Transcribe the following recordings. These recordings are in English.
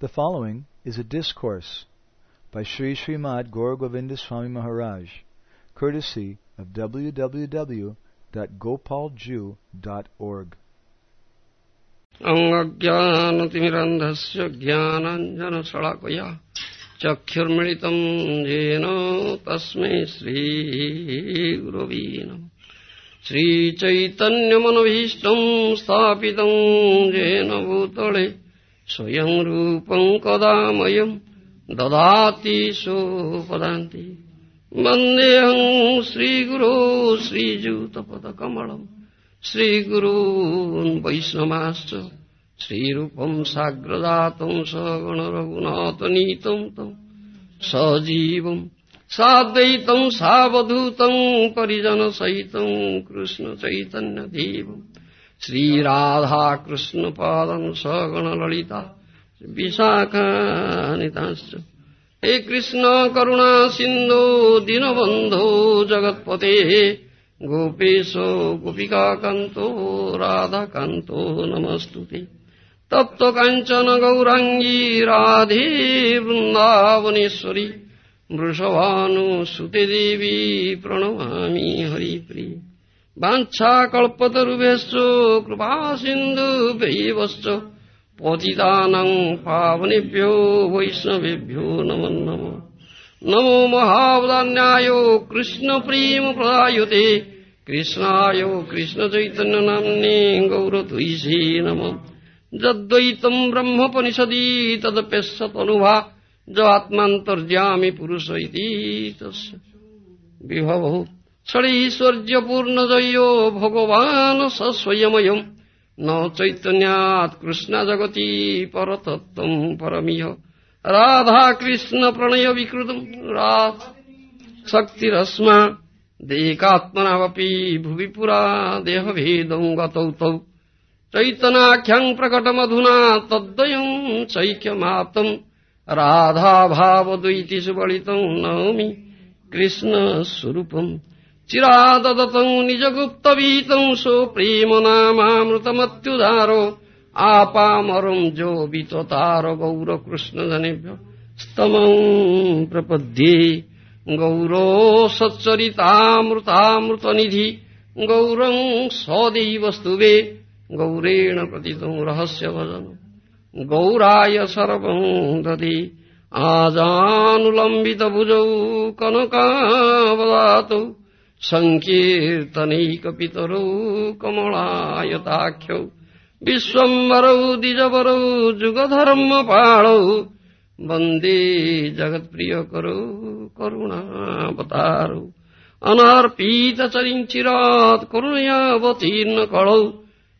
The following is a discourse by Sri Srimad Gauragovinda Swami Maharaj, courtesy of www.gopaljiu.org. अङ्गज्ञानतिमिरन्धस्य ज्ञानाञ्जनशलाकया चक्षुर्मिलितम् येन तस्मै श्रीगुरवी नमः श्रीचैतन्यमनभीष्टम् येन भूतले स्वयं रूपम् कदामयम् ददाति सोपदान्ति। वन्देऽहम् श्रीगुरो श्रीजूतपदकमलम् श्रीगुरून् वैष्णवाश्च श्रीरूपम् साग्रदातम् सगणरघुनाथनीतम् तम् सजीवम् साद्वैतम् सावधूतम् परिजनसहितम् कृष्णचैतन्यदेवम् শ্রীরাধাকৃষ্ণপাদম সগণললিতা বিশাখানিতাশ্চ হে কৃষ্ণ করুণা সিন্ধু দীনবন্ধু জগৎপতে গোপেশ গোপিকাকান্ত রাধাকান্ত নমস্তুতে তপ্ত কাঞ্চন গৌরাঙ্গী রাধে বৃন্দাবনেশ্বরী বৃষভানুসুতে দেবী প্রণমামি হরিপ্রিয় वाञ्छाकल्पतरुभ्यश्च कृपासिन्धुभ्यैवश्च पतितानां पावनेभ्यो वैष्णवेभ्यो नमो नमः नमो महावदान्याय कृष्णप्रेमप्रदायुते कृष्णाय कृष्णचैतन्यनाम्ने गौरद्वैषे नमः यद्वैतम् ब्रह्मपनिषदि तदप्यस्यतनुभा जात्मान्तर्यामि पुरुष इति तस्य विभवौ षडैश्वर्यपूर्णजयो भगवान् स स्वयमयम् न चैतन्यात् कृष्णजगति परतत्त्वम् परमिह राधाकृष्णप्रणयविकृतम् रात् शक्तिरस्मा देकात्मनावपि भुवि पुरा देहभेदम् गतौ तौ चैतनाख्यम् प्रकटमधुना तद्वयम् चैक्यमाप्तम् राधाभावद्वैति सुबलितम् नौमि कृष्णस्वरूपम् चिराददतम् निजगुप्तवीतम् सो प्रेमनामामृतमत्युदारो आपामरम् जो विततार गौरकृष्णजनेभ्य स्तमम् प्रपद्ये गौरो सच्चरितामृतामृतनिधि गौरम् सदैवस्तुवे गौरेण प्रतितम् रहस्य भजनम् गौराय सर्वम् ददे आजानुलम्बितभुजौ कनकावदातौ सङ्कीर्तनैकपितरौ कमलायताख्यौ विश्वम्बरौ द्विजवरौ जुगधर्मपाणौ वन्दे जगत्प्रियकरौ करुणावतारौ अनार्पितचरिञ्चिरात् करुणयावतीर्न कळौ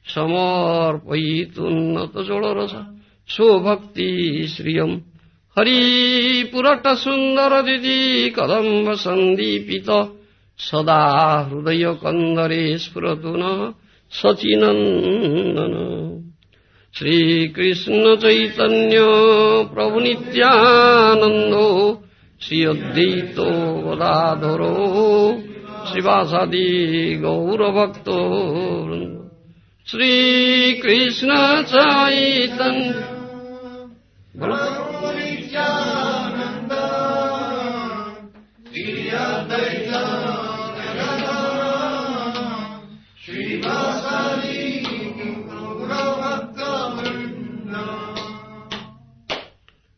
समर्पयितुन्नतजोळरस स्वभक्तिश्रियम् हरिपुरटसुन्दरदिति कदम्ब सन्दीपित সদা হৃদয় কন্দরে স্ফুরতু ন সচিনন্দন। শ্রীকৃষ্ণ চৈতন্য প্রভু নিত্যানন্দ, শ্রী অদ্বৈত গদাধর শিবাসাদি গৌরভক্ত। শ্রীকৃষ্ণ চৈতন্য। প্রভু নিত্যানন্দ, শ্রী অদ্বৈত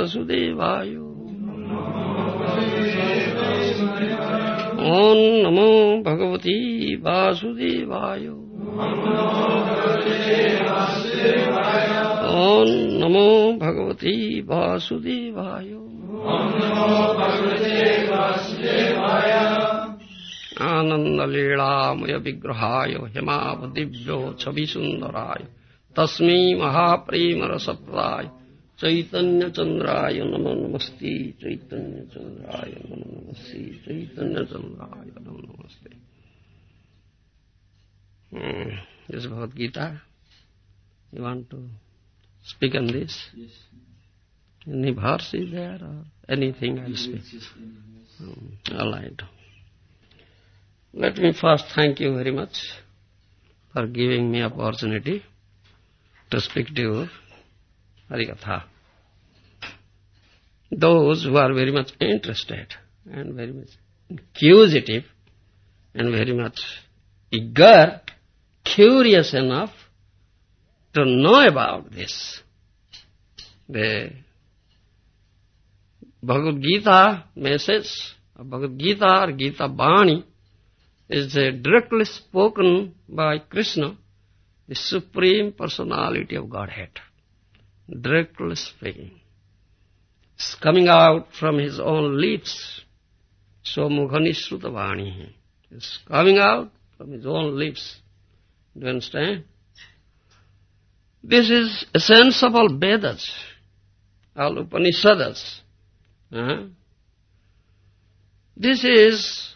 वासुदेवाय। ॐ नमो भगवती वासुदेवाय। ॐ नमो भगवती वासुदेवाय। आनन्दलीलामयविग्रहाय हेमावदिव्यो छविसुन्दराय तस्मै महाप्रेमरसप्राय चैतन्य चंद्राय नम नमस्ते चैतन्य चंद्राय नम नमस्ते। चैतन्य चंद्राय नम नमस्ते this Bhagavad Gita you want to speak on this any verse is or anything I speak let me first thank you very much for giving me opportunity to speak to harikatha. Those who are very much interested and very much inquisitive and very much eager, curious enough to know about this. The Bhagavad Gita message, Bhagavad Gita or Gita Bani is directly spoken by Krishna, the Supreme Personality of Godhead. Directly speaking. It's coming out from his own lips. So Mukhanisruta Vani. It's coming out from his own lips. Do you understand? This is essence of all Vedas, all Upanishads. Uh, this is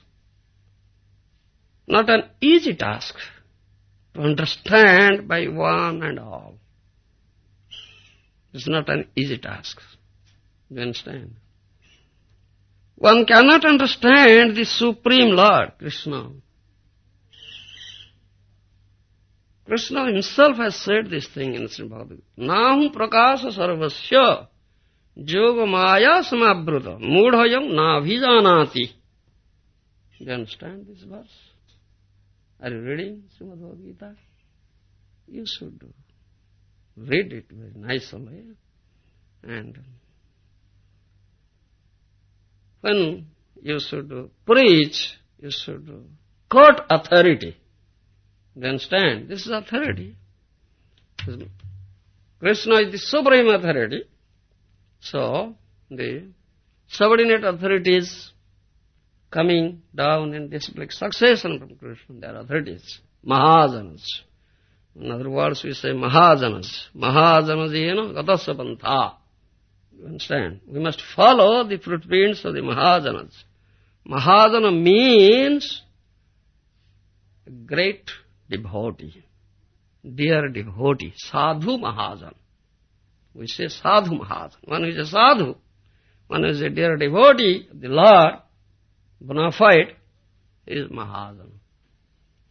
not an easy task to understand by one and all. It's not an easy task. You understand? One cannot understand the Supreme Lord, Krishna. Krishna himself has said this thing in Sri Bhagavad Nahum prakasa sarvasya yoga maya samabhrata mudhayam nabhijanati. You understand this verse? Are you reading Srimad Bhagavad Gita? You should read it very nicely. And when you should preach, you should quote authority. You understand? This is authority. Krishna is the supreme authority. So, the subordinate authorities coming down in like succession from Krishna, they are authorities, Mahajanas. In other words, we say Mahajanas. Mahajanas, you know, gatasya. You understand? We must follow the footprints of the Mahajanas. Mahajana means great devotee, dear devotee, sadhu mahajan. We say sadhu mahajan. One is a sadhu, one is a dear devotee, the Lord, bona fide, is mahajan.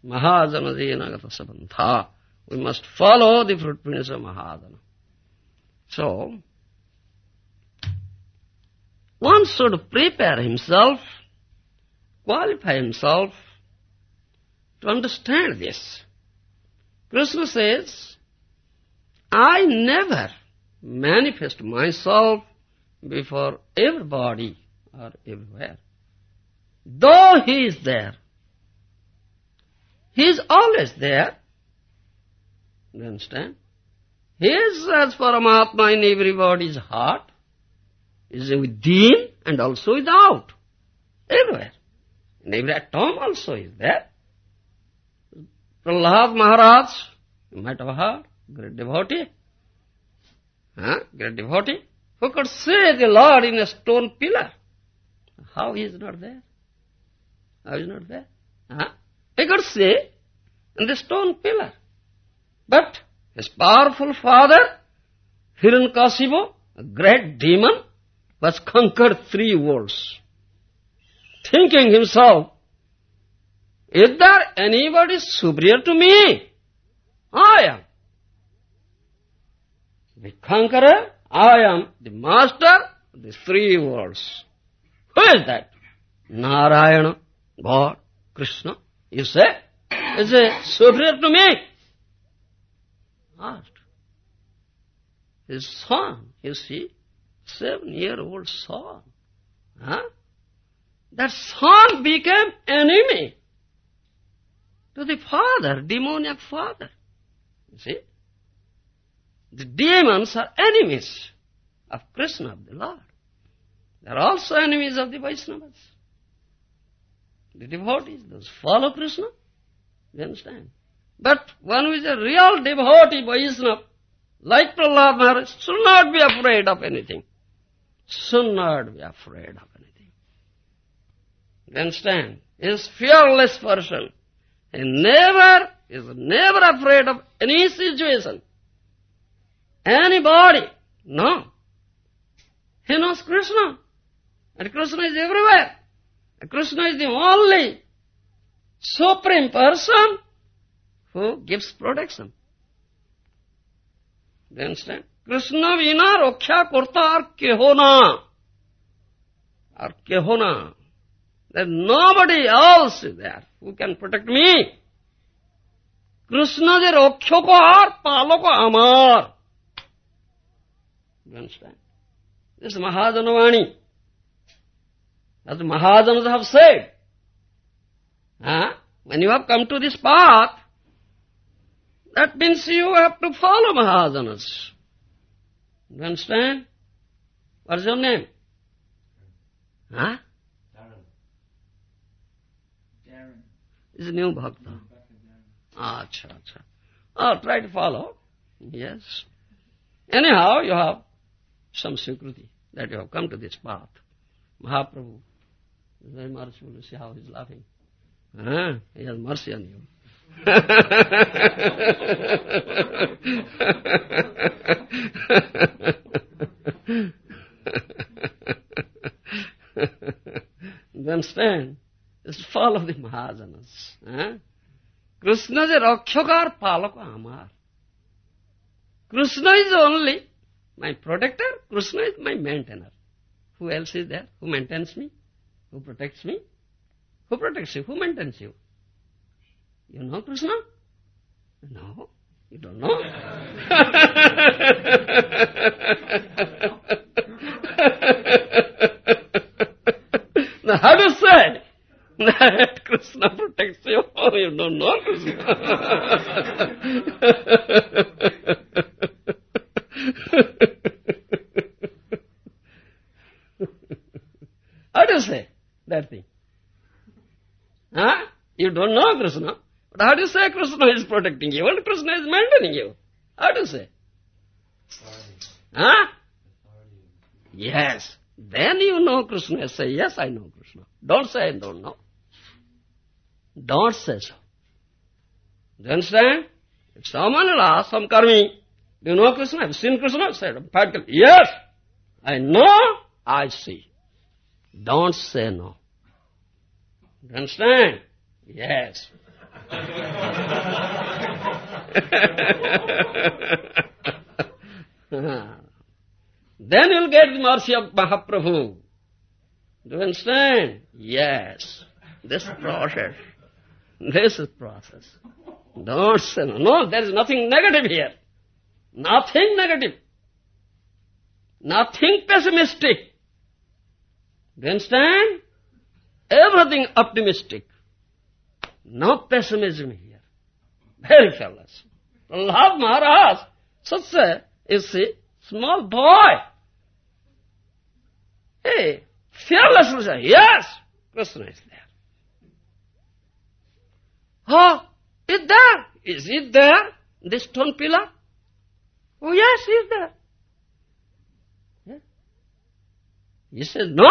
Mahajana jenagata sabantha. We must follow the footprints of Mahajana. So, one should prepare himself, qualify himself to understand this. Krishna says, I never manifest myself before everybody or everywhere. Though he is there, he is always there. You understand? He is as Paramatma in everybody's heart, is within and also without, everywhere. In every atom also is there. Prahlad Maharaj, you might have heard, great devotee. Huh? Great devotee. Who could see the Lord in a stone pillar? How he is not there? How is not there? Huh? He could see in the stone pillar. But his powerful father, Hiranyakashipu, a great demon, was conquered three worlds. Thinking himself is there anybody superior to me? I am. The conqueror, I am the master of the three worlds. Who is that? Narayana, God, Krishna. You say, is he superior to me? Asked. His son, you see, seven-year-old son. Huh? That son became enemy to the father, demoniac father. You see? The demons are enemies of Krishna, of the Lord. They are also enemies of the Vaishnavas. The devotees, those follow Krishna. You understand? But one who is a real devotee, Vaishnava, like Prahlad Maharaj, should not be afraid of anything. Should not be afraid of anything. You understand? He is fearless person. He never, is never afraid of any situation. Anybody. No. He knows Krishna. And Krishna is everywhere. And Krishna is the only supreme person who gives protection. You understand? Krishna vina raksha karta ar kehona. Ar kehona. There's nobody else there who can protect me. Krishna যে রক্ষক আর পালক আমার You understand? This is Mahajanavani. As the Mahajanas have said. Huh? When you have come to this path, that means you have to follow Mahajanas. You understand? What's your name? Huh? Darren. Darren. Is a new bhakta. Ah, acha, acha. Oh, try to follow. Yes. Anyhow, you have some security that you have come to this path. Mahaprabhu is very merciful. You see how he's laughing. Huh? He has mercy on you. You understand? Just follow the Mahajanas. Huh? Krishna is Rakshakar Palaka Amar. Krishna is only my protector, Krishna is my maintainer. Who else is there? Who maintains me? Who protects me? Who protects you? Who maintains you? You know Krishna? No, you don't know. now how do you say that Krishna protects you? Oh, you don't know Krishna. how do you say that thing? Huh? You don't know Krishna. But how do you say Krishna is protecting you and Krishna is maintaining you? How do you say? Huh? Yes. Then you know Krishna. Say, yes, I know Krishna. Don't say, I don't know. Don't say so. Do you understand? If someone will ask some karmi, do you know Krishna? Have you seen Krishna? Say, emphatically, yes, I know, I see. Don't say no. Do you understand? Yes. Then you'll get the mercy of Mahaprabhu. Do you understand? Yes. This process. This is process. Don't say no. No, there is nothing negative here. Nothing negative. Nothing pessimistic. Do you understand? Everything optimistic. No pessimism here. Very fearless. Prahlad Maharaj, such a, you see, small boy. Hey, fearlessly say, yes, Krishna is there. Oh, is there? Is it there? This stone pillar? Oh, yes, he's there. Yeah. He says, no.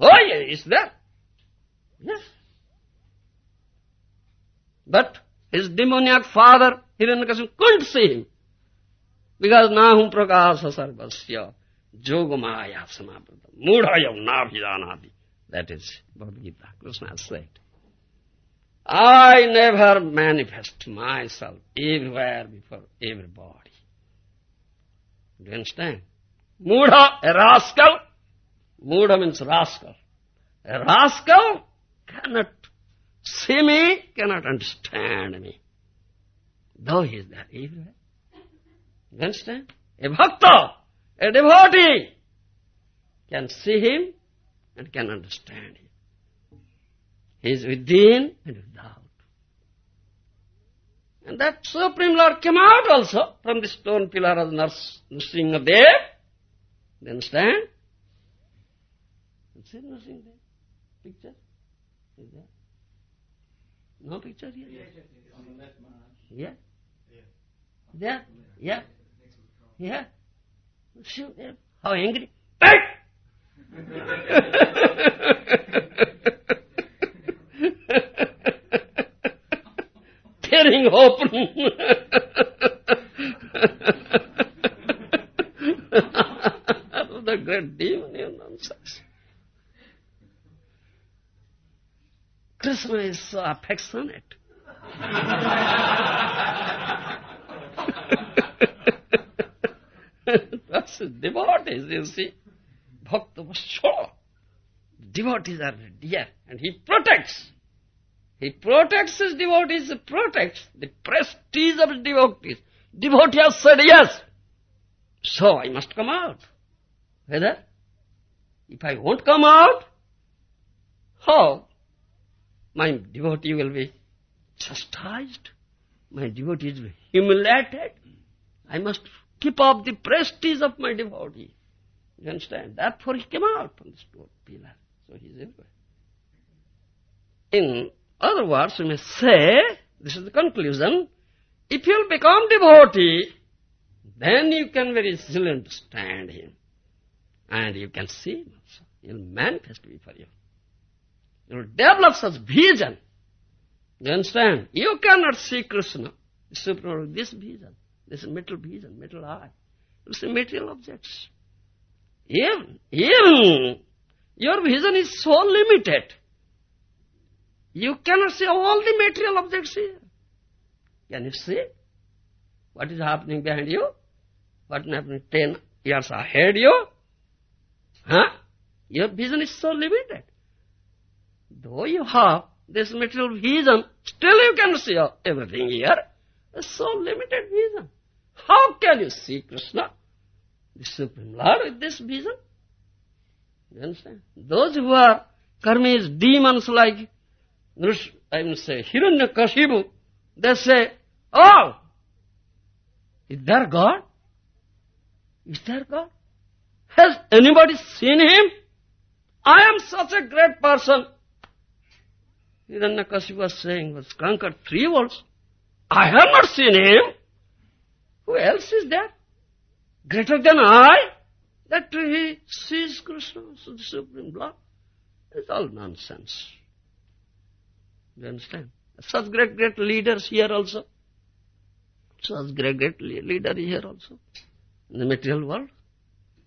Oh, yeah, he's there. Yes. But his demoniac father, Hiranyakashipu, couldn't see him. Because nahum prakasa sarvasya jogamaya samaprata mudhayam nabhidanati. That is Bhagavad Gita. Krishna said. I never manifest myself everywhere before everybody. Do you understand? Mudha, a rascal. Mudha means rascal. A rascal cannot see me, cannot understand me. Though he is there everywhere. You understand? A bhakta, a devotee can see him and can understand him. He is within and without. And that Supreme Lord came out also from the stone pillar of Nrsimhadev. Do you understand? See Nrsimhadev? Picture? Is there? No picture here? Yeah? There? Yeah? Yeah? Shoot them. How angry? Tearing open. the great demon, you nonsense. Krishna is uh, so affectionate. That's devotees, you see. Bhakta Vatsala. Devotees are dear and he protects. He protects his devotees, he protects the prestige of his devotees. Devotee has said yes. So I must come out. Whether? If I won't come out, how? My devotee will be chastised. My devotee is humiliated. I must keep up the prestige of my devotee. You understand? Therefore he came out from the stone pillar. So he is everywhere. In other words, we may say, this is the conclusion, if you will become devotee, then you can very easily understand him. And you can see him also. He will manifest before you. Develop such vision. You understand? You cannot see Krishna, this vision, this metal vision, metal eye. You see material objects. Even, even your vision is so limited. You cannot see all the material objects here. Can you see? What is happening behind you? What is happening ten years ahead you? Huh? Your vision is so limited. Though you have this material vision, still you can see everything here. So limited vision. How can you see Krishna, the Supreme Lord, with this vision? You understand? Those who are karmis, demons like, I will say, Hiranyakashipu, they say, oh, is there God? Is there God? Has anybody seen him? I am such a great person. Hiranyakashipu was saying, was conquered three worlds. I have not seen him. Who else is there? Greater than I? That he sees Krishna, so the Supreme Lord. It's all nonsense. You understand? Such great, great leaders here also. Such great, great leader here also. In the material world.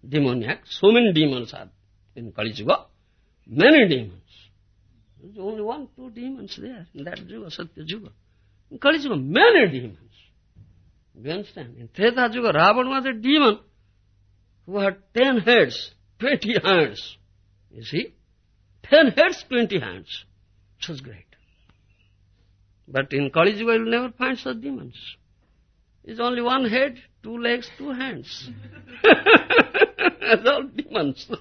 Demoniac. So many demons are in Kali Yuga. Many demons. There's only one, two demons there in that Yuga, Satya Yuga. In Kali Yuga, many demons. You understand? In Treta Yuga, Ravana was a demon who had ten heads, twenty hands. You see? Ten heads, twenty hands. Was great. But in Kali Yuga, you will never find such demons. It's only one head, two legs, two hands. That's all demons.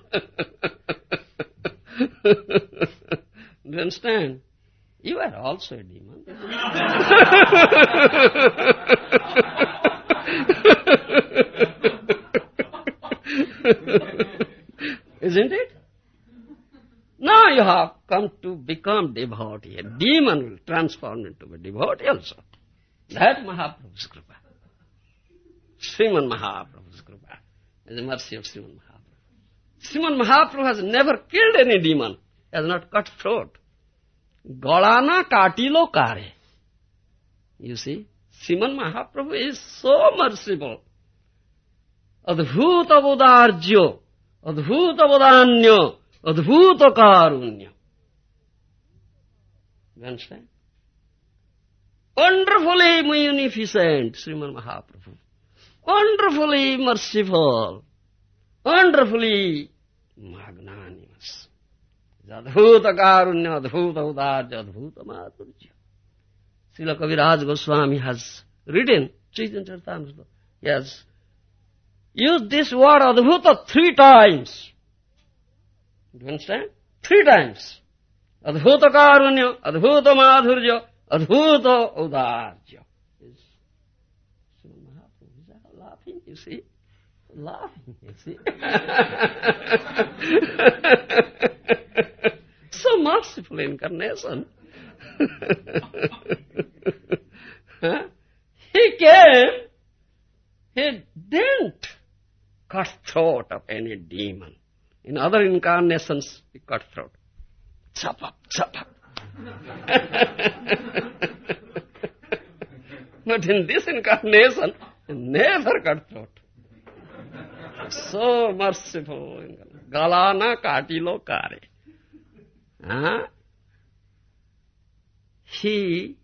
Do you understand? You are also a demon. Isn't it? Now you have come to become devotee. A demon will transform into a devotee also. That Mahaprabhu's Kripa. Sriman Mahaprabhu's Kripa. The mercy of Sriman Mahaprabhu. Sriman Mahaprabhu has never killed any demon. Has not cut throat. Galana katilo kare. You see, Sriman Mahaprabhu is so merciful. Adhuta Buddharjo, Adhuta Buddhanyo, Adhuta Karunya. You understand? Wonderfully munificent, Sriman Mahaprabhu. Wonderfully merciful. Wonderfully. अद्भुत कारुण्य अद्भुत उदार्य अद्भुत माधुर्य Srila Kaviraj Goswami has written Chetan चर्ता yes use this word अद्भुत three times three times अद्भुत कारुण्य अद्भुत माधुर्य अद्भुत उदार्य महापुर Laughing, see? so merciful incarnation. he came, he didn't cut throat of any demon. In other incarnations, he cut throat. Chop up, chop up. but in this incarnation, he never cut throat. so merciful gala na katilo kare huh? he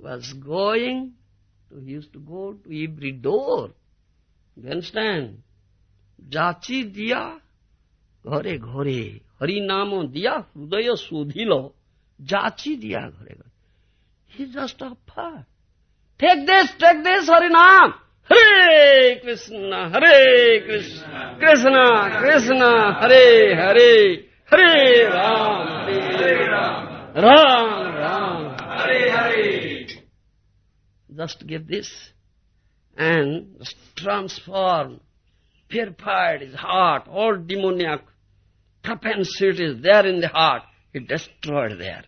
was going to he used to go to every door you understand जाची दिया घरे घरे हरि नामो दिया हृदय शोधिलो जाची दिया घरे घरे he just a take this take this Hari nam Hare Krishna, Hare Krishna, Krishna Krishna, Hare Hare, Hare Ram, Hare Ram, Ram Ram, Hare Hare. Just give this and transform, purified his heart, all demoniac propensities there in the heart, he destroyed there.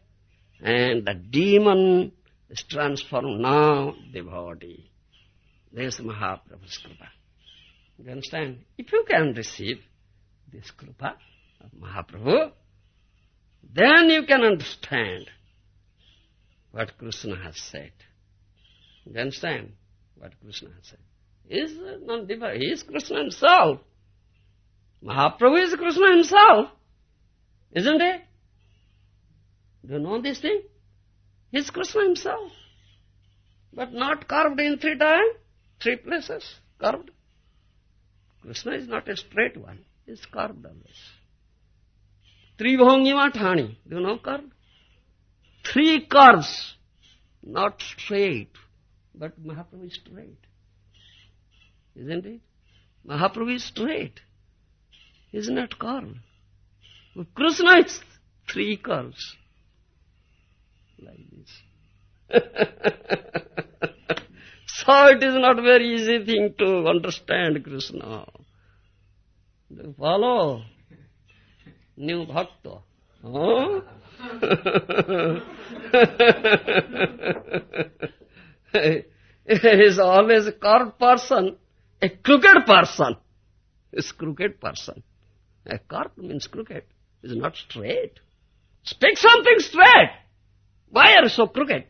And the demon is transformed now The body. This is Mahaprabhu's. You understand? If you can receive this Kripa of Mahaprabhu, then you can understand what Krishna has said. You understand what Krishna has said? He is different. He is Krishna himself. Mahaprabhu is Krishna himself. Isn't he? Do you know this thing? He is Krishna himself. But not carved in three times, three places, curved. Krishna is not a straight one. He is carved always. Tribhongima Thani. Do you know carved? Three curves, not straight, but Mahaprabhu is straight isn't it? Mahaprabhu is straight. He is not it curved. Krishna is three curves. Like this. so it is not very easy thing to understand Krishna. Follow? New bhakta. Huh? is always a curved person a crooked person is crooked person. A cork means crooked. is not straight. Speak something straight. Why are you so crooked?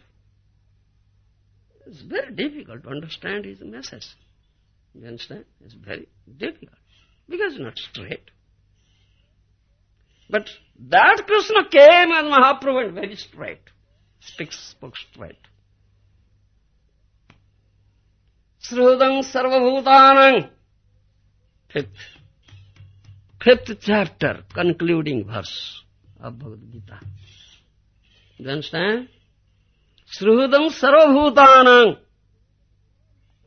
It's very difficult to understand his message. You understand? It's very difficult. Because it's not straight. But that Krishna came as Mahaprabhu and very straight. Speaks, spoke straight. Srudang Sarvabhutanang. Fifth. Fifth chapter, concluding verse of Bhagavad Gita. You understand? Srudam Sarvabhutanang.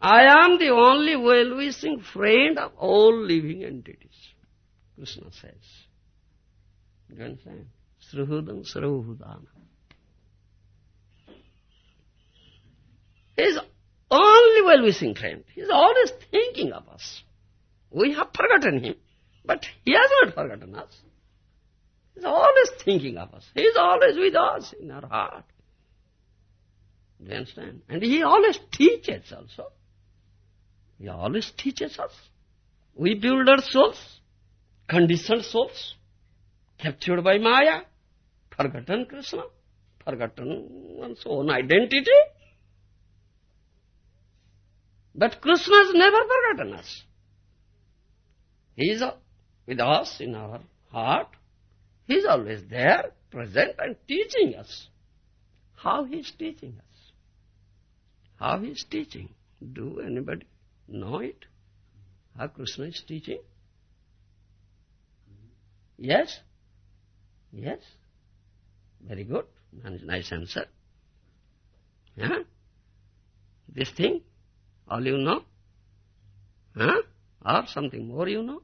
I am the only well-wishing friend of all living entities. Krishna says. You understand? Srudam Sarvabhutanang. He is only well-wishing friend. He is always thinking of us. We have forgotten him, but he has not forgotten us. He is always thinking of us. He is always with us in our heart. Do you understand? And he always teaches also. He always teaches us. We build our souls, conditioned souls, captured by Maya, forgotten Krishna, forgotten one's own identity. But Krishna has never forgotten us. He is with us in our heart. He is always there, present and teaching us. How he is teaching us? How he is teaching? Do anybody know it? How Krishna is teaching? Yes? Yes? Very good. Nice answer. Huh? This thing, all you know? Huh? Or something more you know?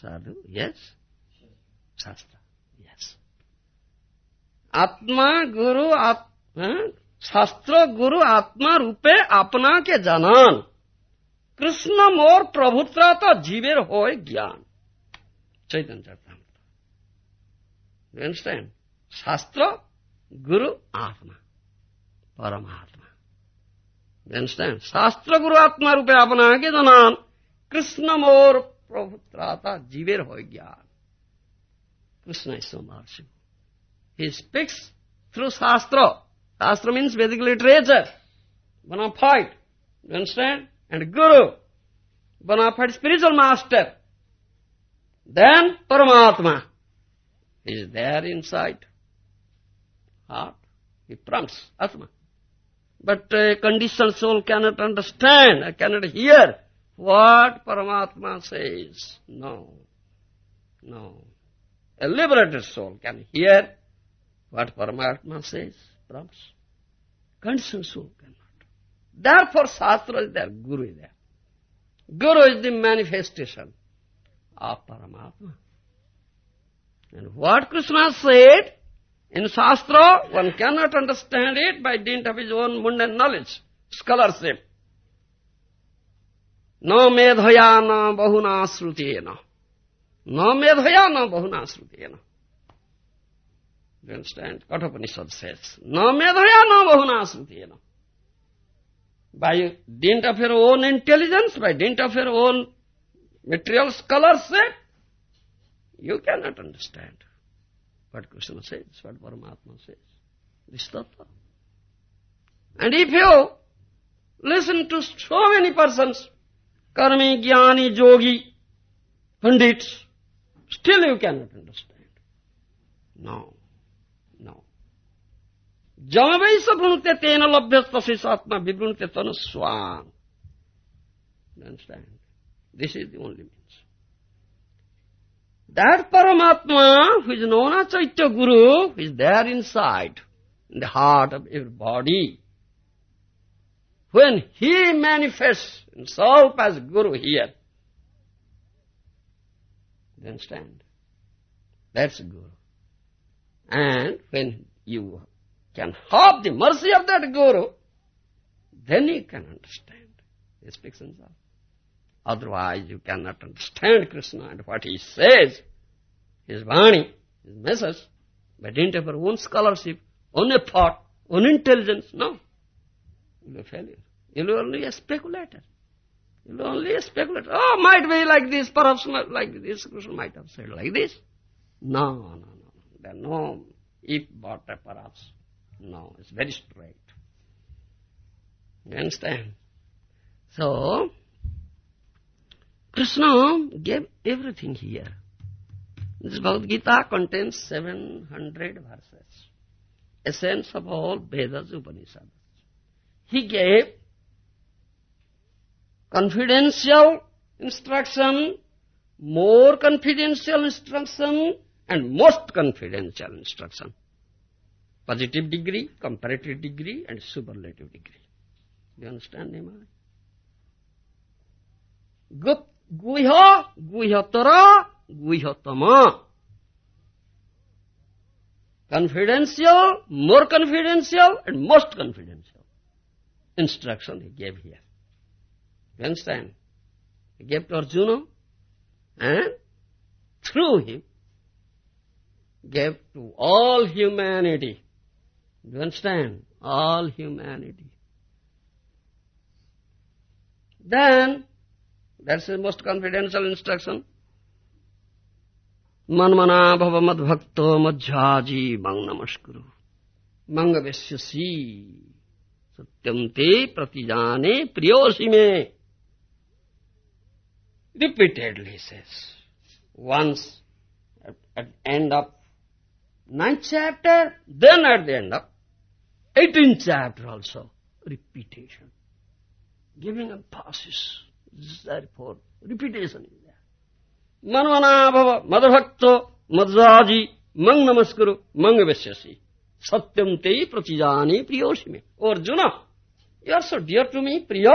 Sadhu, yes? Shastra, yes. Atma, Guru, at, huh? शास्त्र गुरु आत्मा रूपे अपना के जानन। कृष्ण मोर प्रभुत्रा तो जीवेर हो ज्ञान। चैतन्य चरतामृत शास्त्र गुरु आत्मा। परमात्मा। अंडरस्टैंड शास्त्र गुरु आत्मा रूपे अपना के जनान। कृष्ण मोर प्रभुत्राता तो जीवेर हो ज्ञान। Krishna is Maharshi he speaks through shastra. Shastra. Means Vedic literature, bona fide. You understand? And Guru, bona fide spiritual master. Then Paramatma is there inside heart. He prompts Atma. But uh, a conditioned soul cannot understand, cannot hear what Paramatma says. No. No. A liberated soul can hear what Paramatma says, prompts. Conditioned soul cannot. Therefore Shastra is there, Guru is there. Guru is the manifestation of Paramatma. And what Krishna said in Shastra, one cannot understand it by dint of his own mundane knowledge, scholarship. No medhaya na bahuna srutena. No medhaya na bahuna srutena. You understand? Kathopanishad says, No medhaya na bahuna srutena. By dint of your own intelligence, by dint of your own material scholarship, eh, you cannot understand what Krishna says, what Paramatma says. This tattva. And if you listen to so many persons, karmi, jnani, yogi, pandits, still you cannot understand. No. Jamavai sabhunte tena labhyastasi satma vibhrunte tanu swam. Understand? This is the only means. That Paramatma, who is known as Chaitya Guru, is there inside, in the heart of everybody. When he manifests himself as Guru here, you understand? That's Guru. And when you can have the mercy of that Guru, then you can understand. He speaks himself. Otherwise you cannot understand Krishna and what he says, his Vani, his message, by dint of our own scholarship, own effort, own intelligence. No. You will failure. You will only a speculator. You will only a speculator. Oh, might be like this, perhaps like this. Krishna might have said like this. No, no, no. There are no if, but, perhaps. No, it's very straight. You understand? So, Krishna gave everything here. This Bhagavad Gita contains 700 verses. Essence of all Vedas Upanishads. He gave confidential instruction, more confidential instruction, and most confidential instruction. Positive degree, comparative degree, and superlative degree. Do you understand, Nimai? Good guhya, guhyatara, guhyatama. Confidential, more confidential, and most confidential instruction he gave here. You understand? He gave to Arjuna, and through him, gave to all humanity. You understand? All humanity. Then, that's the most confidential instruction. Manmana bhava madbhakto madhyaji mang namaskuru. Manga vesyasi. Satyam pratijane priyosi me. Repeatedly says. Once at, at end of ninth chapter, then at the end of eighteenth chapter also. Repetition. Giving emphasis. Therefore, repetition is there. Manvana bhava, madbhakto, madhaji, mang namaskuru, mang vesyasi. Satyam te pratijani priyoshime. Arjuna, you are so dear to me, priya.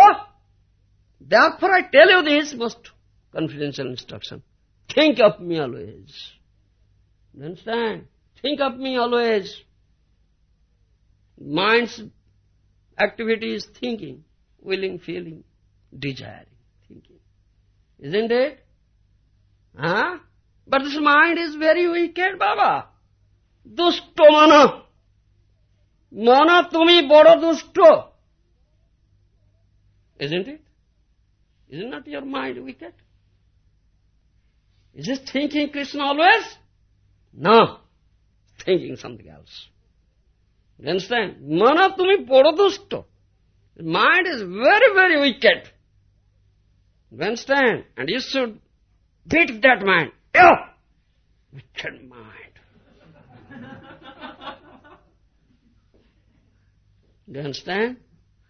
Therefore I tell you this most confidential instruction. Think of me always. You understand? Think of me always Mind's activity is thinking, willing, feeling, desiring. Isn't it? Huh? But this mind is very wicked, Baba. Dustomana. মনা তুমি বড় দুষ্ট isn't it is not your mind wicked is it thinking krishna always no thinking something else you understand? Mana tumi bodo dusto mind is very very wicked. You understand? And you should beat that mind. Yeah wicked mind. You understand?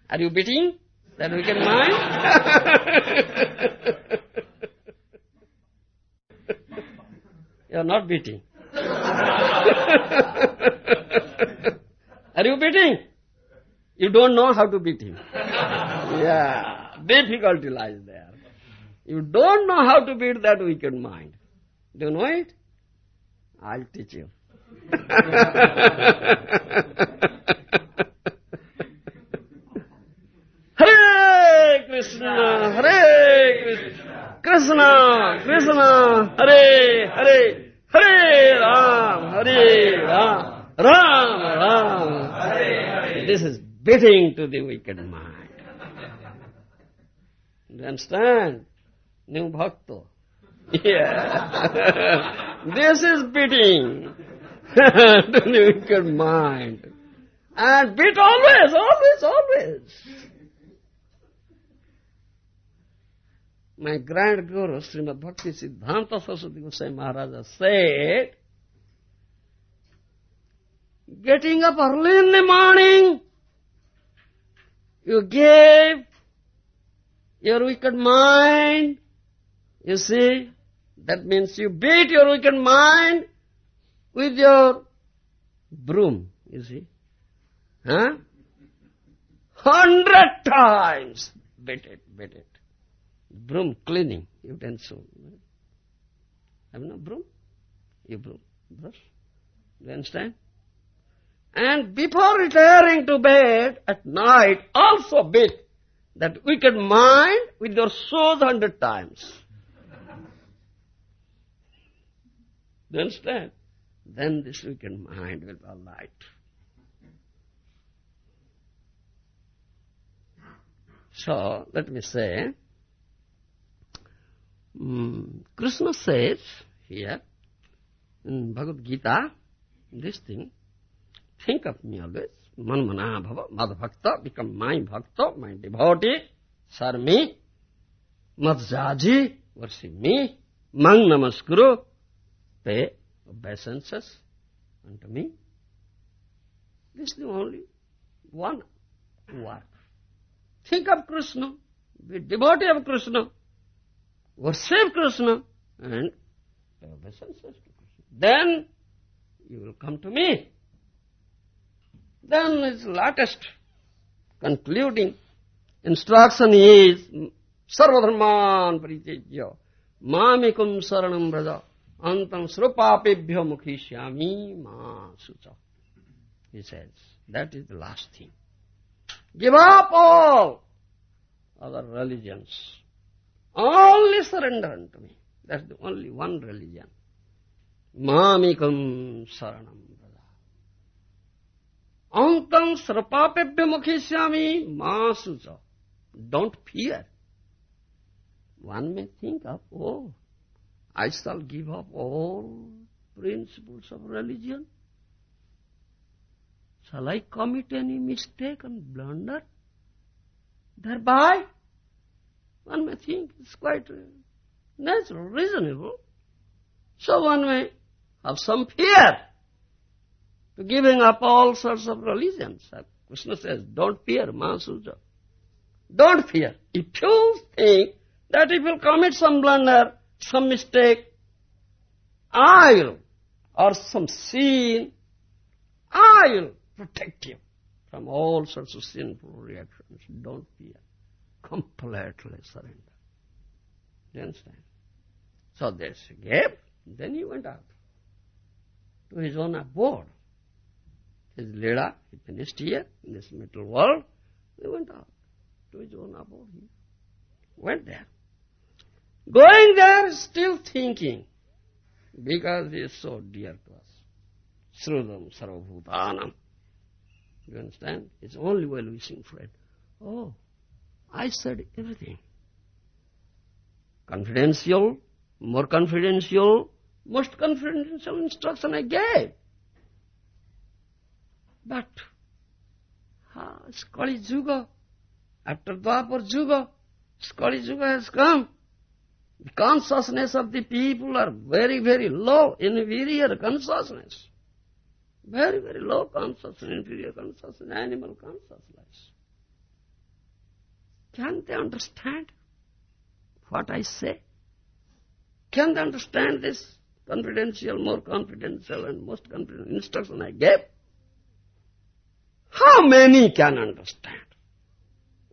Are you beating that wicked mind? you are not beating. are you beating? You don't know how to beat him. yeah, difficulty lies there. You don't know how to beat that wicked mind. Do you know it? I'll teach you. Hare Krishna, Hare Krishna, Krishna, Krishna, Hare Hare, Hare Ram, Hare Ram, Ram Ram, Hare Hare. This is beating to the wicked mind. Do you understand? New bhakta. Yeah. this is beating to the wicked mind. And beat always, always, always. My grand guru, Srimad Bhakti Siddhanta Saraswati Goswami Maharaja said, getting up early in the morning, you gave your wicked mind, you see, that means you beat your wicked mind with your broom, you see. Huh? Hundred times beat it, beat it. Broom cleaning. Have no broom? You broom. Brush. You understand? And before retiring to bed at night, also beat that wicked mind with your shoes hundred times. Do you understand? Then this wicked mind will be alight. So, let me say, um, Krishna says here in Bhagavad Gita, this thing, think of me always, manmana bhava, madbhakta, become my bhakta, my devotee, serve me, madjaji, worship me, mang namaskuru, pay obeisances unto me. This is the only one work. Think of Krishna, be devotee of Krishna, worship Krishna, and pay obeisances to Krishna. Then you will come to me. Then its latest concluding instruction is sarvadharman paritejya mamikam saranam braja antam srupapebhyo mukhishyami ma sucha. He says, that is the last thing. Give up all other religions. Only surrender unto me. That's the only one religion. Mamikam saranam. Antam srapapebhya mukhishyami ma sucha. Don't fear. One may think of, oh, I shall give up all principles of religion. Shall I commit any mistake and blunder? Thereby, one may think it's quite natural, reasonable. So one may have some fear giving up all sorts of religions. Krishna says, don't fear, ma sucha. Don't fear. If you think that if you commit some blunder, some mistake, I will, or some sin, I will protect you from all sorts of sinful reactions. Don't fear. Completely surrender. You understand? So a gap. Then he went out to his own abode. His Leela, he finished here in this material world. He went out to his own abode. He went there. Going there, still thinking, because he is so dear to us. Suhridam Sarvabhutanam. You understand? It's only well-wishing friend. Oh, I said everything. Confidential, more confidential, most confidential instruction I gave. But, ah, Kali Yuga, after Dwapar Yuga, Kali has come. The consciousness of the people are very, very low, inferior consciousness. Very, very low consciousness, inferior consciousness, animal consciousness. Can they understand what I say? Can they understand this confidential, more confidential and most confidential instruction I gave? How many can understand?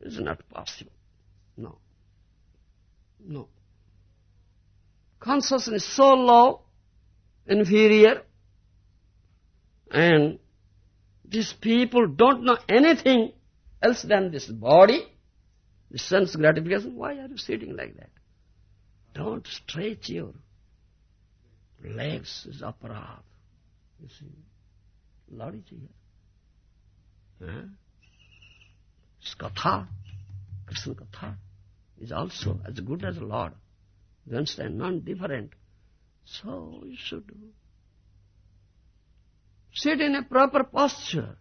It's not possible. No. No. Consciousness is so low, inferior, and these people don't know anything else than this body, the sense gratification. Why are you sitting like that? Don't stretch your legs is aparadh. You see, Lord is here. Huh? It's katha, Krishna katha is also as good as Lord. You understand? Non-different. So you should sit in a proper posture.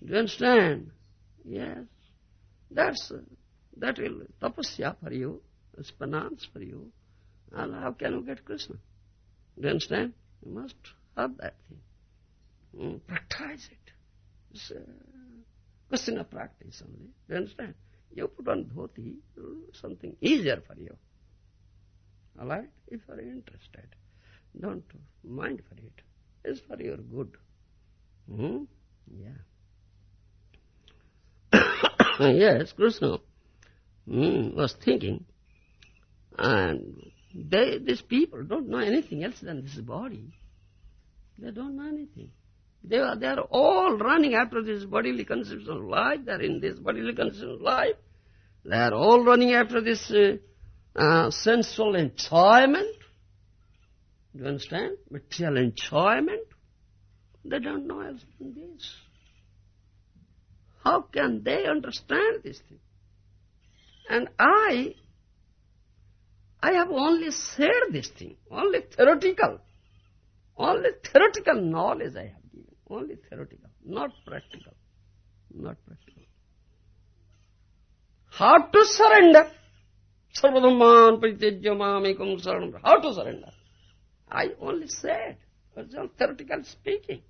You understand? Yes. That's, that will tapasya for you, it's penance for you. And how can you get Krishna? You understand? You must have that thing. Mm, practice it. It's a question of practice only. Do You understand? You put on dhoti, something easier for you. All right? If you are interested, don't mind for it. It's for your good. Hmm? Yeah. yes, Krishna hmm, was thinking, and they, these people don't know anything else than this body. They don't know anything. They are, they are all running after this bodily conception of life. They are in this bodily conception of life. They are all running after this uh, uh, sensual enjoyment. Do you understand? Material enjoyment. They don't know this. How can they understand this thing? And I, I have only said this thing, only theoretical. Only theoretical knowledge I have only theoretical, not practical, not practical. How to surrender? Sarvadhamman pritijya mamekam saranam. How to surrender? I only said, theoretically speaking.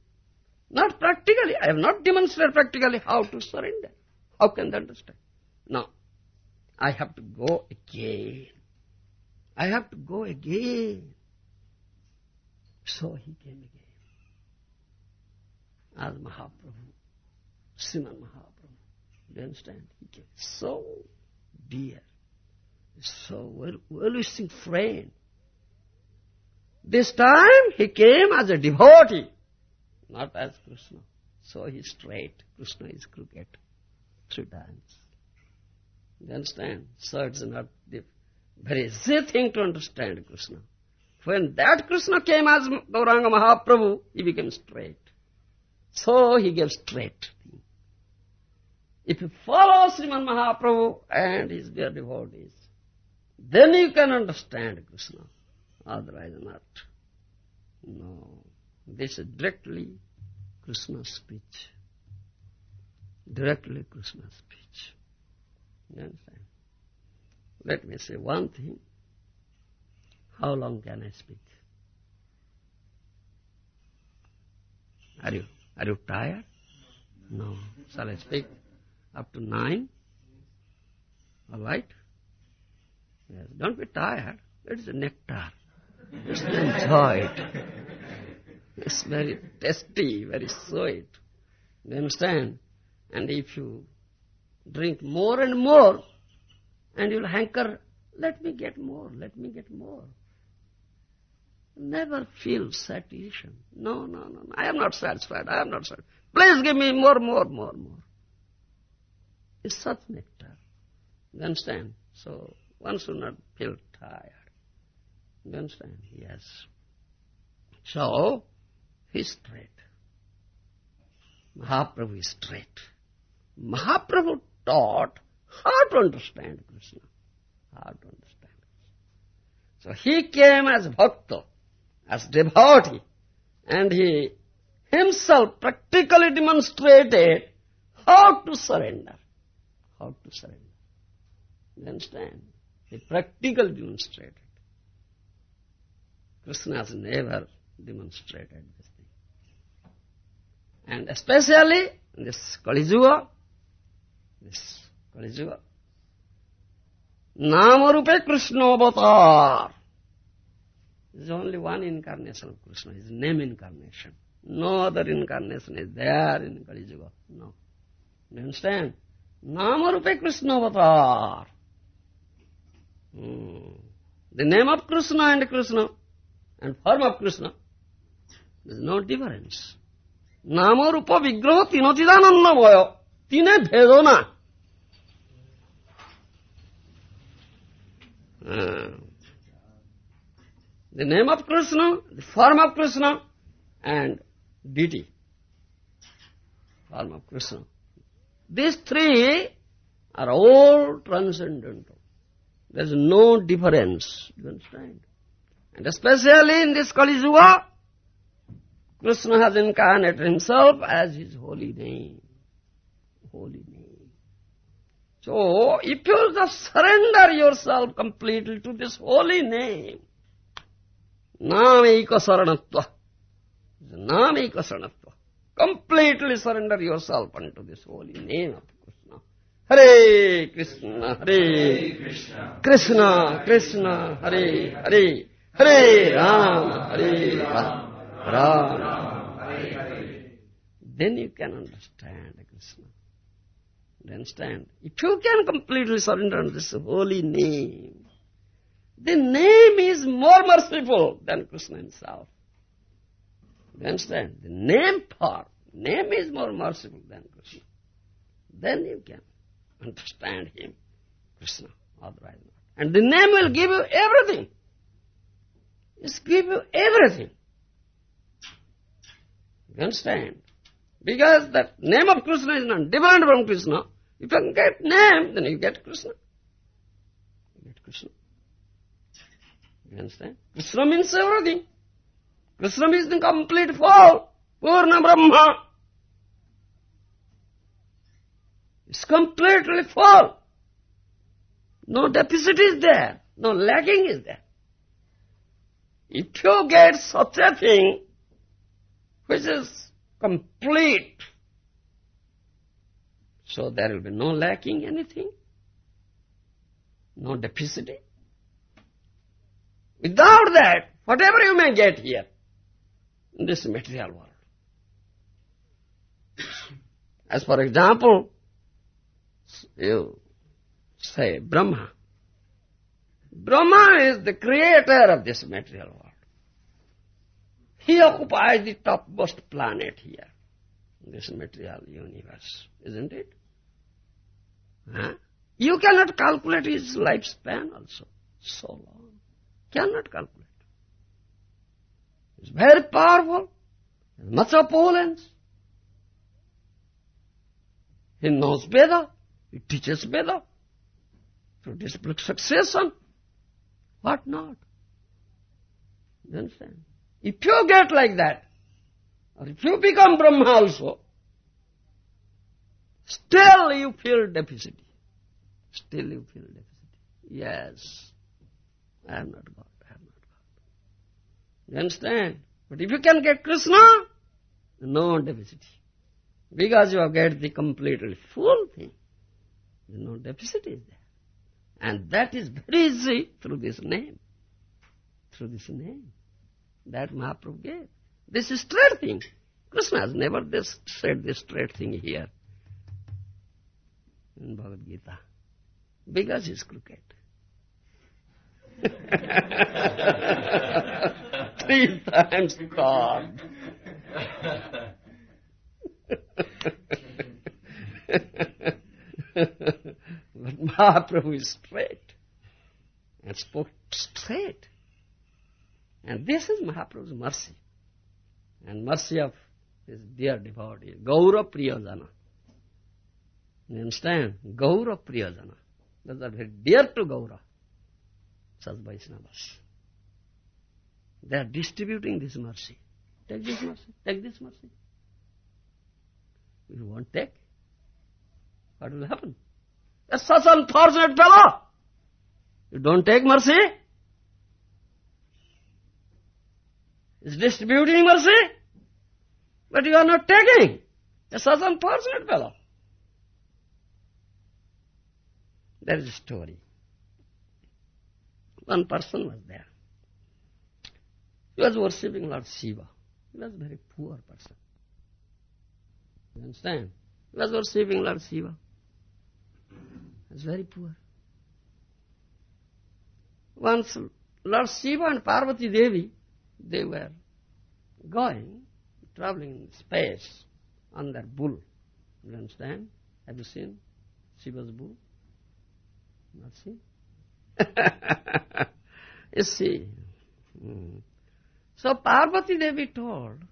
Not practically. I have not demonstrated practically how to surrender. How can they understand? Now, I have to go again. I have to go again. So he came again. As Mahaprabhu, Sriman Mahaprabhu. Do you understand? He came so dear, so well-wishing friend. This time he came as a devotee not as Krishna. So he's straight, Krishna is crooked. Three times. You understand? So it's not the very easy thing to understand Krishna. When that Krishna came as Gauranga Mahaprabhu, he became straight. So he gave straight. If you follow Sriman Mahaprabhu and his dear devotees, then you can understand Krishna. Otherwise not. No. This is directly Krishna's speech. Directly Krishna's speech. You understand? Let me say one thing. How long can I speak? Are you, are you tired? No. Shall I speak up to nine? All right? Yes. Don't be tired. It's a nectar. Just enjoy it. It's very tasty, very sweet. You understand? And if you drink more and more, and you'll hanker, let me get more, let me get more. Never feel satisfaction. No, no, no, no. I am not satisfied, I am not satisfied. Please give me more, more, more, more. It's such nectar. You understand? So one should not feel tired. You understand? Yes. So, he's straight. Mahaprabhu is straight. Mahaprabhu taught how to understand Krishna. How to understand. So he came as bhakta, as devotee, and he himself practically demonstrated how to surrender. How to surrender. You understand? He practically demonstrated. Krishna has never demonstrated this thing. And especially this Kali Yuga, this Kali Yuga, Namarupe Krishna avatar. There is only one incarnation of Krishna, his name incarnation. No other incarnation is there in Kali Yuga. No. You understand? Namarupe Krishna avatar. Hmm. The name of Krishna and Krishna and form of Krishna, there is no difference. Nama Rupa Vigraha Tinochidanandamaya. Tine Bhedona. Uh, the name of Krishna, the form of Krishna, and deity, form of Krishna. These three are all transcendental. There is no difference. You understand? And especially in this Kali Yuga, Krishna has incarnated himself as his holy name. Holy name. So, if you just surrender yourself completely to this holy name, Namaika Saranatva, Namaika Saranatva, completely surrender yourself unto this holy name of Krishna. Hare Krishna, Hare Krishna, Krishna, Krishna, Hare Hare, Hare Ram, Hare Ram, Ram, Hare Then you can understand Krishna. Understand? If you can completely surrender this holy name, the name is more merciful than Krishna himself. You understand? The name part, name is more merciful than Krishna. Then you can understand him, Krishna, otherwise not. And the name will give you everything. It's give you everything. You understand? Because the name of Krishna is not different from Krishna. If you get name, then you get Krishna. You get Krishna. You understand? Krishna means everything. Krishna means the complete fall. Purna Brahma. It's completely full. No deficit is there. No lacking is there. If you get such a thing, which is complete, so there will be no lacking anything, no deficit. Without that, whatever you may get here, in this material world. As for example, you say Brahma. Brahma is the creator of this material world. He occupies the topmost planet here, this material universe, isn't it? Huh? You cannot calculate his lifespan also, so long. Cannot calculate. He's very powerful, much opulence. He knows Veda, he teaches Veda, through disciplic succession. What not? You understand? If you get like that, or if you become Brahma also, still you feel deficit. Still you feel deficit. Yes, I am not God, I am not God. You understand? But if you can get Krishna, no deficit. Because you have get the completely full thing. No deficit is there. And that is very easy through this name. Through this name. That Mahaprabhu gave. This is straight thing. Krishna has never this, said this straight thing here in Bhagavad Gita. Because he's crooked. Three times God. but Mahaprabhu is straight and spoke straight. And this is Mahaprabhu's mercy. And mercy of his dear devotee, Gaura Priyajana. You understand? Gaura Priyajana. Those are very dear to Gaura, such Vaishnavas. They are distributing this mercy. Take this mercy, take this mercy. If you won't take, what will happen? You're such unfortunate fellow! You don't take mercy? It's distributing mercy, but you are not taking. You're such unfortunate fellow. There is a story. One person was there. He was worshipping Lord Shiva. He was a very poor person. You understand? He was worshipping Lord Shiva. He was very poor. Once Lord Shiva and Parvati Devi, they were going, traveling in space on their bull. You understand? Have you seen Shiva's bull? Not seen? you see. So Parvati Devi told,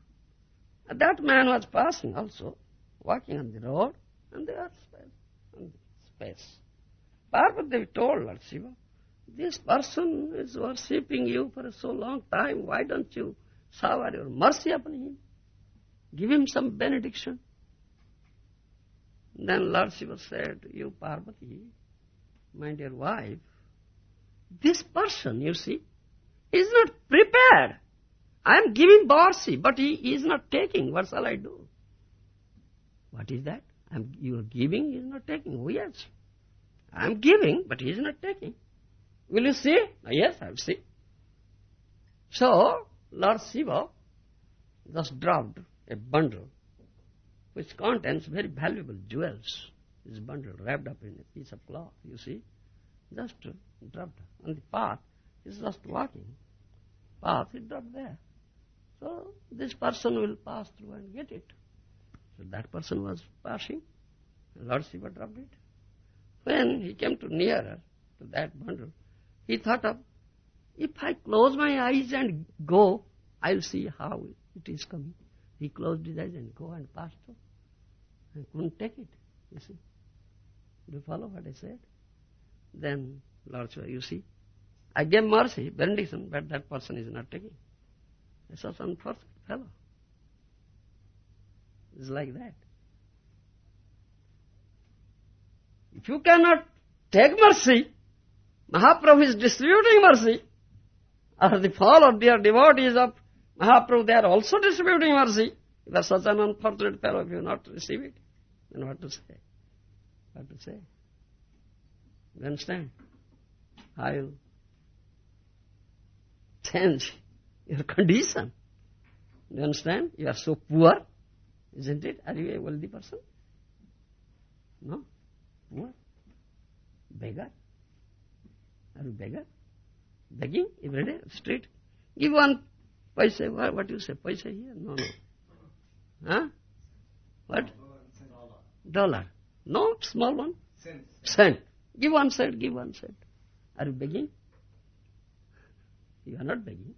that man was passing also, walking on the road, and they are on space. Parvati Devi told Lord Shiva, this person is worshipping you for so long time, why don't you shower your mercy upon him? Give him some benediction. Then Lord Shiva said, you Parvati, my dear wife, this person, you see, is not prepared. I am giving Barsi, but he, is not taking. What shall I do? What is that? I'm, you are giving, he is not taking. Oh yes. I am giving, but he is not taking. Will you see? Oh, yes, I will see. So, Lord Shiva just dropped a bundle which contains very valuable jewels. This bundle wrapped up in a piece of cloth, you see. Just dropped on the path. He's just walking. Path, he dropped there. So, this person will pass through and get it. So that person was passing. Lord Shiva dropped it. When he came to nearer to that bundle, he thought of, if I close my eyes and go, I'll see how it is coming. He closed his eyes and go and passed through. I couldn't take it, you see. Do you follow what I said? Then Lord Shiva, you see, I gave mercy, benediction, but that person is not taking. It's such an unfortunate fellow. It's like that. If you cannot take mercy, Mahaprabhu is distributing mercy. Or the follower, devotees of Mahaprabhu, they are also distributing mercy. You are such an unfortunate fellow if you not receive it. Then what to say? What to say? You understand? I will change your condition. You understand? You are so poor, isn't it? Are you a wealthy person? No? Poor? Beggar? Are you beggar? Begging every day, street? Give one paisa. What, what you say? Paisa here? No, no. Huh? What? Dollar. No, small one. Cent. Cent. Give one cent, give one cent. Are you begging? You are not begging.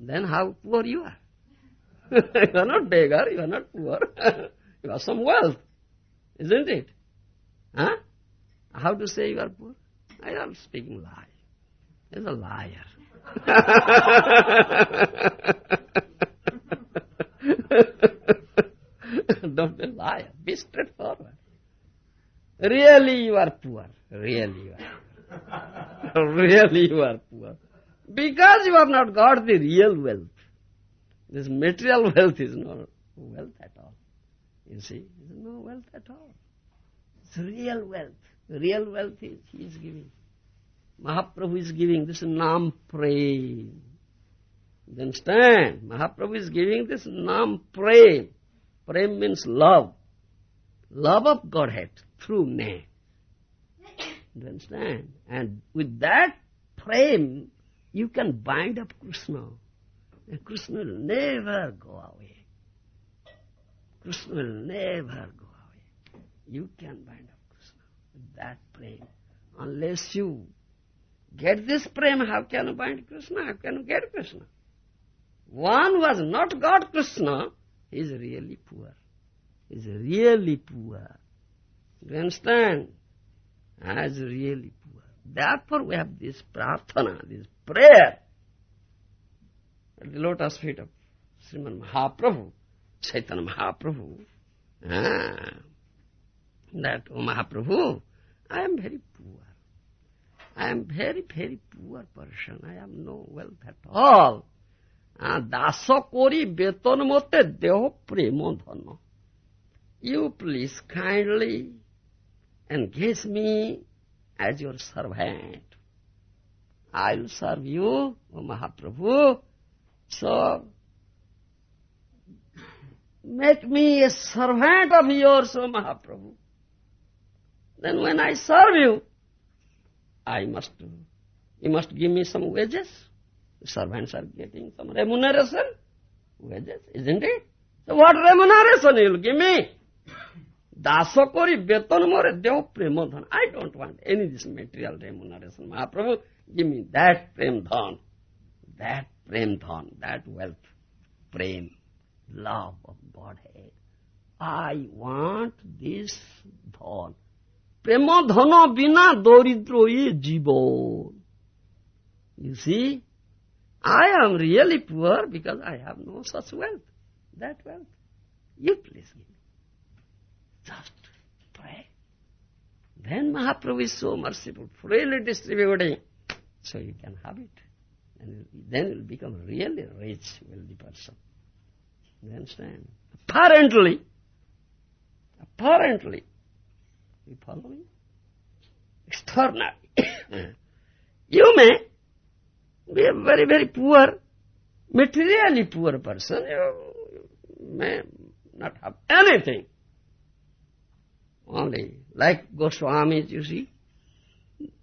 Then how poor you are? you are not beggar, you are not poor. you have some wealth, isn't it? Huh? How to say you are poor? I am speaking lie. He's a liar. Don't be a liar. Be straightforward. Really you are poor. Really you are. really you are poor. Because you have not got the real wealth. This material wealth is not wealth at all. You see, it's no wealth at all. It's real wealth. Real wealth is, he is giving. Mahaprabhu is giving this Nam Prem. You understand? Mahaprabhu is giving this Nam Prem. Prem means love. Love of Godhead through name. You understand? And with that Prem, you can bind up Krishna. And Krishna will never go away. Krishna will never go away. You can bind up Krishna with that prem. Unless you get this prem, how can you bind Krishna? How can you get Krishna? One who has not got Krishna, he is really poor. He is really poor. Do you understand? He is really poor. Therefore we have this prarthana, this prayer at the lotus feet of Sriman Mahaprabhu, Chaitanya Mahaprabhu. Ah, that, oh Mahaprabhu, I am very poor. I am very, very poor person. I have no wealth at all. Das করি বেতন মতে দেহ প্রেম ধন you please kindly engage me as your servant. I will serve you, O Mahaprabhu. So, make me a servant of yours, O Mahaprabhu. Then when I serve you, I must, you must give me some wages. The servants are getting some remuneration, wages, isn't it? So what remuneration you'll give me? ଦାସକରି ବେତନ ମୋର ଦେଉ ପ୍ରେମ ଧନ I don't want any this material remuneration Mahaprabhu give me that ପ୍ରେମ ଧନ that ପ୍ରେମ ଧନ that wealth Prem love of Godhead I want this ଧନ ପ୍ରେମ ଧନ ବିନା ଦରିଦ୍ର ଇଏ ଜୀବ you see I am really poor because I have no such wealth that wealth you please give just pray. Then Mahaprabhu is so merciful, freely distributing, so you can have it. And then you will become really rich, wealthy person. You understand? Apparently, apparently, you follow me? Extraordinary. you may be a very, very poor, materially poor person. You may not have anything only, like Goswamis, you see.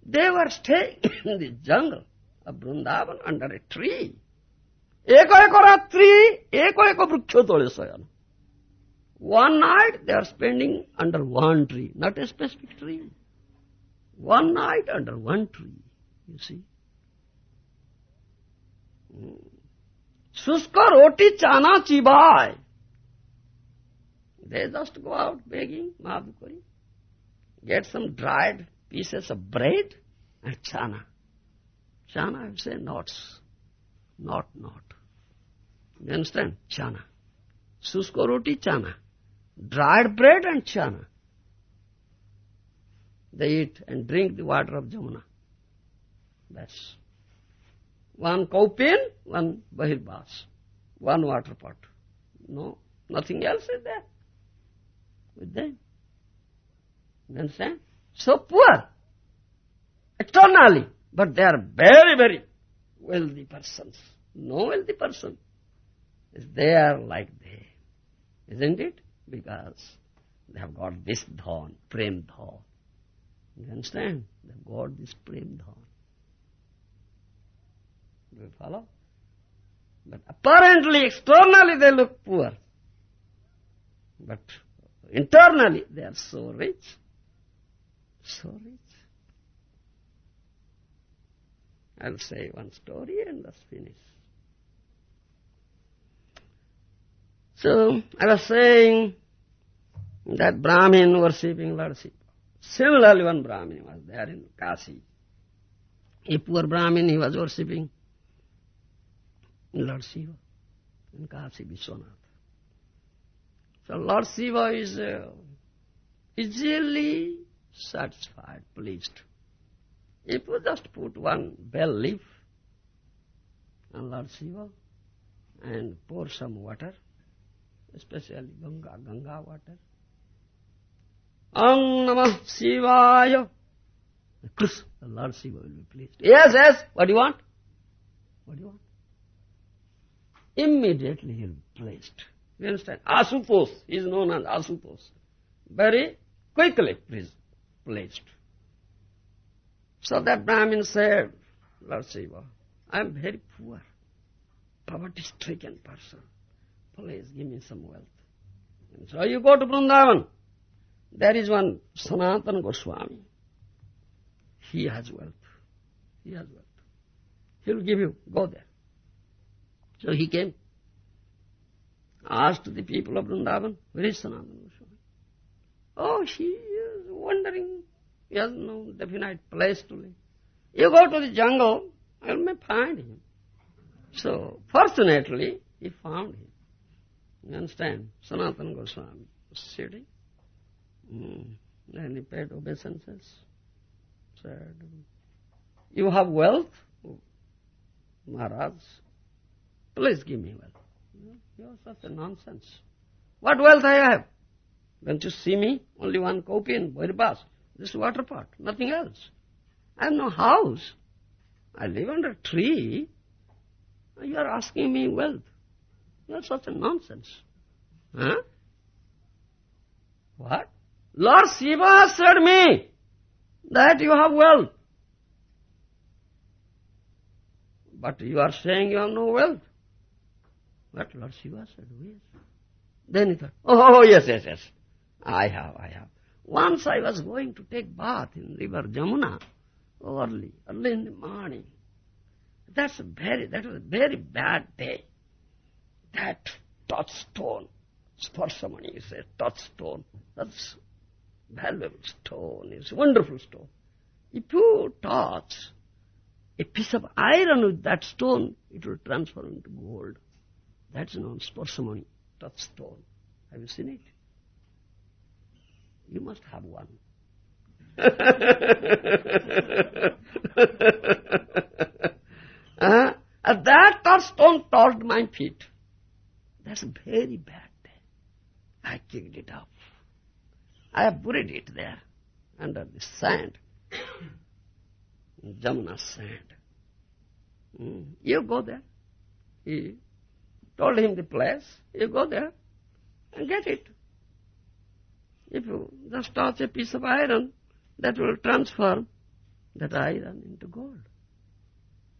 They were staying in the jungle of Vrindavan under a tree. Eko eko ratri, eko eko vrikshya tole sayana. One night they are spending under one tree, not a specific tree. One night under one tree, you see. Hmm. Suska roti chana chibai. They just go out begging Madhukari. Get some dried pieces of bread and chana. Chana, I would say nuts. Not, not. You understand? Chana. Susko roti chana dried bread and chana. They eat and drink the water of Jamuna. That's one kaupin, one bahirbas, one water pot. No, nothing else is there with them. You understand? So poor, externally, but they are very, very wealthy persons. No wealthy person is there like they. Isn't it? because they have got this dhan, prem dhan. You understand? They have got this prem dhan. Do you follow? But apparently, externally they look poor. But internally they are so rich. So rich. I'll say one story and let's finish. So, I was saying that Brahmin worshipping Lord Shiva. Similarly, one Brahmin was there in Kashi. A poor Brahmin, he was worshipping Lord Shiva in Kashi Vishwanath. So Lord Shiva is uh, easily satisfied, pleased. If you just put one bell leaf on Lord Shiva and pour some water, especially Ganga, Ganga water. Om Namah Shivaya. The Lord Shiva will be pleased. Yes, yes, what do you want? What do you want? Immediately he will be pleased. You understand? Ashutosh is known as Ashutosh. Very quickly pleased. So that Brahmin said, Lord Shiva, I am very poor, poverty-stricken person. Please give me some wealth. And so you go to Vrindavan. There is one Sanatana Goswami. He has wealth. He has wealth. He will give you. Go there. So he came. Asked the people of Vrindavan, where is Sanatana Goswami? Oh, he is wandering. He has no definite place to live. You go to the jungle, you may find him. So, fortunately, he found him. You understand? Sanatana Goswami was sitting. Mm. And he paid obeisances. Said, you have wealth? Maharaj, please give me wealth. You are such a nonsense. What wealth I have? Don't you see me? Only one kopi in bahirbas. This water pot, nothing else. I have no house. I live under a tree. You are asking me wealth. You are such a nonsense. Huh? What? Lord Shiva has said me that you have wealth. But you are saying you have no wealth. But Lord Shiva said, yes. Then he thought, oh, oh, yes, yes, yes. I have, I have. Once I was going to take bath in river Jamuna early, early in the morning. That's a very, that was a very bad day. That touchstone, Sparsamani is a touchstone. That's valuable stone, it's a wonderful stone. If you touch a piece of iron with that stone, it will transform into gold. That's known Sparsamani, touchstone. Have you seen it? You must have one. uh, that touchstone touched my feet. That's a very bad. I kicked it up. I buried it there under the sand, Jamuna sand. Mm. You go there. He told him the place. You go there and get it. If you just touch a piece of iron, that will transform that iron into gold.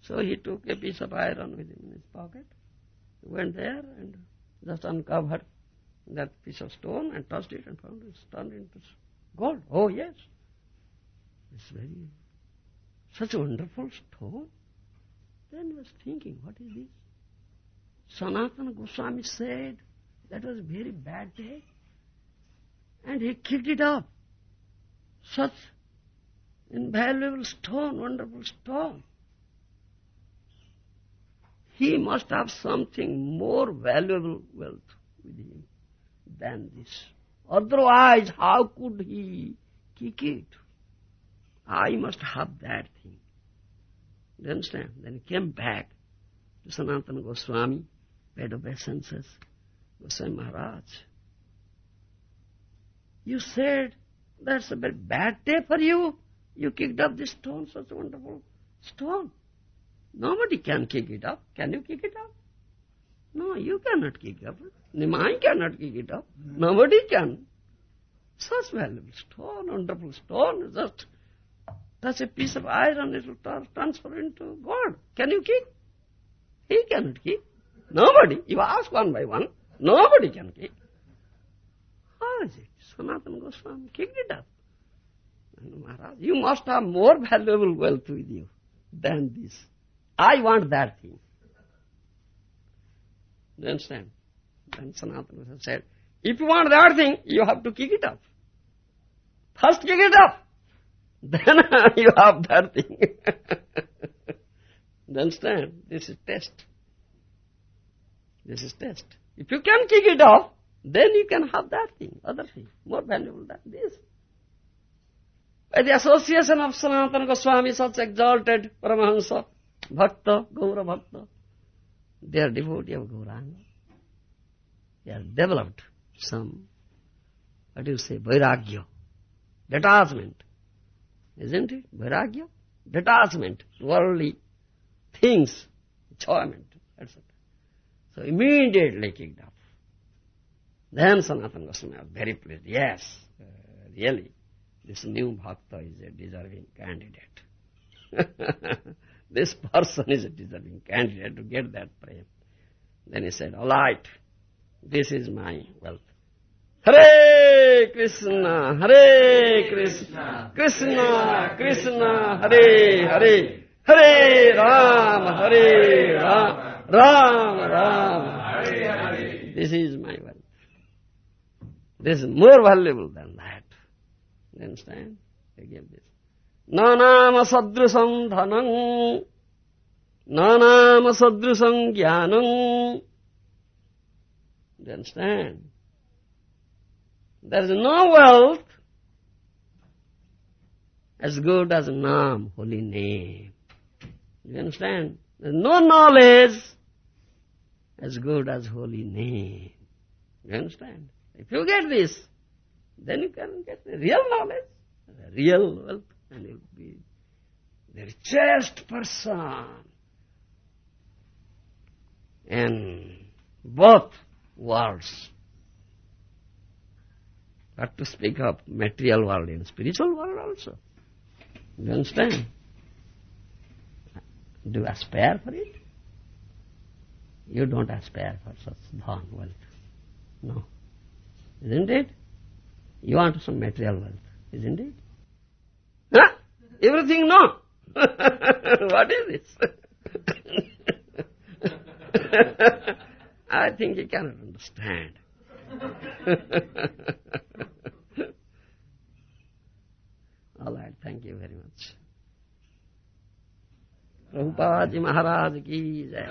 So he took a piece of iron with him in his pocket, went there and just uncovered that piece of stone and touched it and found it turned into gold. Oh yes. It's very, such a wonderful stone. Then he was thinking, what is this? Sanatana Goswami said, that was a very bad day. And he kicked it up. Such invaluable stone, wonderful stone. He must have something more valuable wealth with him than this. Otherwise, how could he kick it? I must have that thing. You understand? Then he came back to Sanatana Goswami, paid obeisances. Goswami Maharaj, you said that's a very bad day for you. You kicked up this stone, such a wonderful stone. Nobody can kick it up. Can you kick it up? No, you cannot kick it up. Nimai cannot kick it up. Hmm. Nobody can. Such valuable stone, wonderful stone, just touch a piece of iron, it will transfer into gold. Can you kick? He cannot kick. Nobody. You ask one by one, nobody can kick. How is it? Sanatana Goswami kicked it up. Maharaj, you must have more valuable wealth with you than this. I want that thing. You understand? Then Sanatana said, if you want that thing, you have to kick it up. First kick it up. Then you have that thing. you understand? This is test. This is test. If you can kick it off, then you can have that thing, other thing, more valuable than this. By the association of Sanatana Goswami, such exalted Paramahansa, Bhakta, Gaura Bhakta, they are devotee of Gauranga. They have developed some, what do you say, vairagya, detachment. Isn't it? Vairagya? Detachment, worldly things, enjoyment, etc. So immediately kicked off. Then Sanatana Goswami was very pleased. Yes, uh, really, this new bhakta is a deserving candidate. this person is a deserving candidate to get that prem. Then he said, all right, this is my wealth. Hare Krishna, Hare Krishna, Krishna, Krishna, Hare Hare, Hare Ram, Hare Ram, Ram Ram, this is my wealth. This is more valuable than that. You understand? I give this. Nanama sadrusam dhanam Nanama sadrusam jnanam you understand? There is no wealth as good as Nam, holy name. You understand? There is no knowledge as good as holy name. You understand? If you get this, then you can get the real knowledge, the real wealth, and you'll be the richest person in both worlds. Not to speak of material world, in spiritual world also. You understand? Do you aspire for it? You don't aspire for such dhan wealth. No. Isn't it? You want some material wealth, isn't it? Huh? Everything no. what is this? I think you cannot understand. All right, thank you very much. Prabhupada ji Maharaj की जय।